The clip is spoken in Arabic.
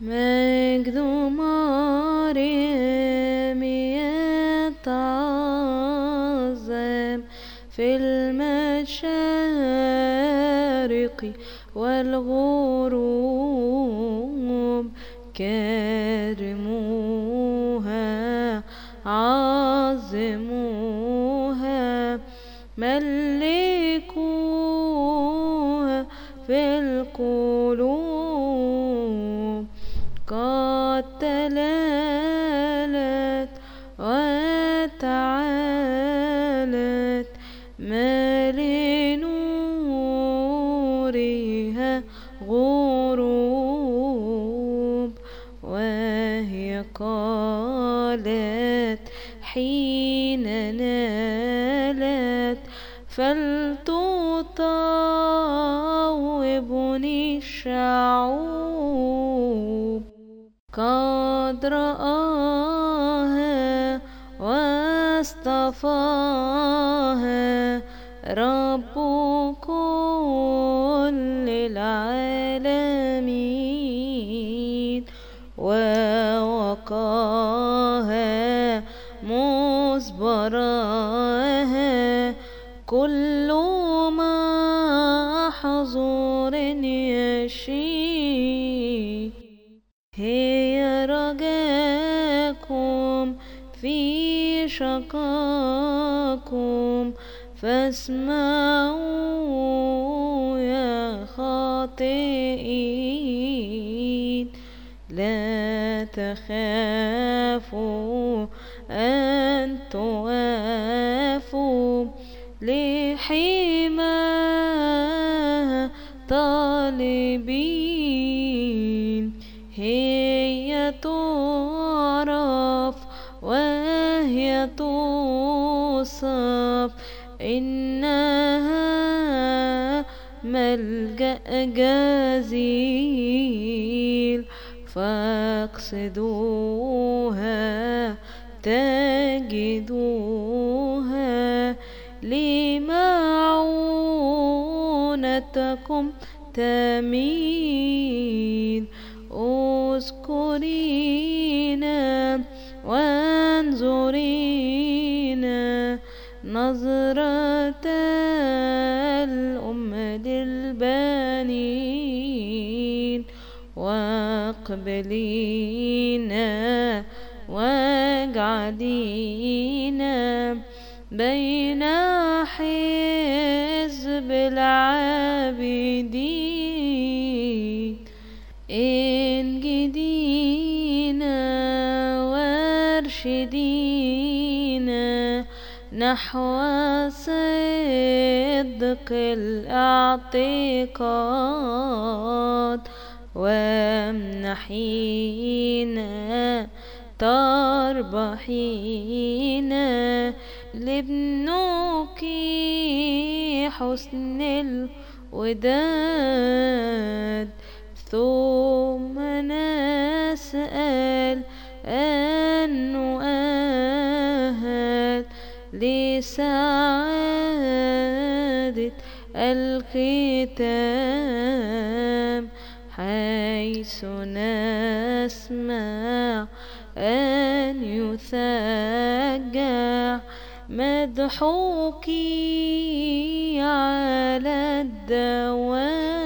مجد مريم يتعظم في المشارق والغروب كرموها عظموها ملكوها في القلوب. قد تلالت وتعالت ما لنورها غروب وهي قالت حين نالت فلتطاوبني الشعوب قد رآها واصطفاها رب كل العالمين ووقاها مصبرها كل محظور يشيء هي شقاكم فاسمعوا يا خاطئين. لا تخافوا أن توافوا لحماها طالبين. هي تعرف توصف إنها ملجأ جزيل فاقصدوها تجدوها لمعونتكم تميل. اذكرينا نظرة الأم للبنين واقبلينا واجعلينا بين حزب العابدين. انجدينا وارشدينا نحو صدق الاعتقاد وامنحينا تربحينا لابنك حسن الوداد. ثم لسعادة الختام حيث نسمع أن يثجع مدحوكي على الدوام.